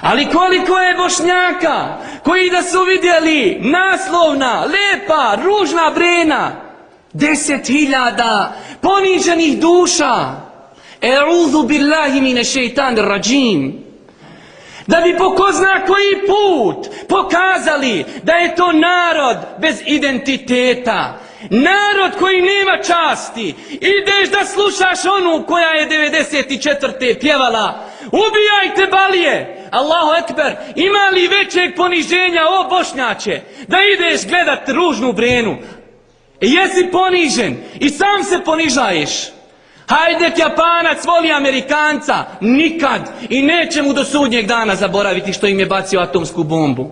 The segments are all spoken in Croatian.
Ali koliko je bošnjaka koji da su vidjeli naslovna, lepa, ružna brena, deset hiljada poniženih duša. E'udhu billahi mine šeitan rajim. Da bi po ko zna koji put pokazali da je to narod bez identiteta. Narod koji nema časti. Ideš da slušaš onu koja je 94. pjevala. Ubijajte balije. Allahu ekber. Ima li većeg poniženja o bošnjače? Da ideš gledat ružnu brenu. Jesi ponižen i sam se ponižaješ. Hajde Japanac voli Amerikanca, nikad i neće mu do sudnjeg dana zaboraviti što im je bacio atomsku bombu.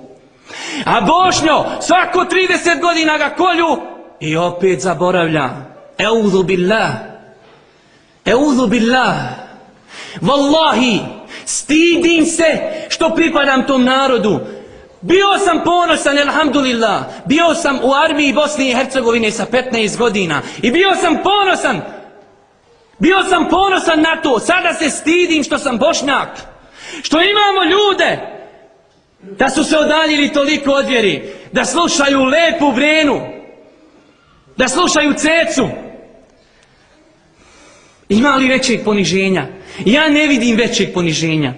A Bošnjo svako 30 godina ga kolju i opet zaboravlja. Eudhu billah. Billah. Wallahi, stidim se što pripadam tom narodu. Bio sam ponosan, alhamdulillah. Bio sam u armiji Bosne i Hercegovine sa 15 godina. I bio sam ponosan bio sam ponosan na to, sada se stidim što sam bošnjak. Što imamo ljude da su se odaljili toliko od vjeri, da slušaju lepu vrenu, da slušaju cecu. Ima li većeg poniženja? Ja ne vidim većeg poniženja.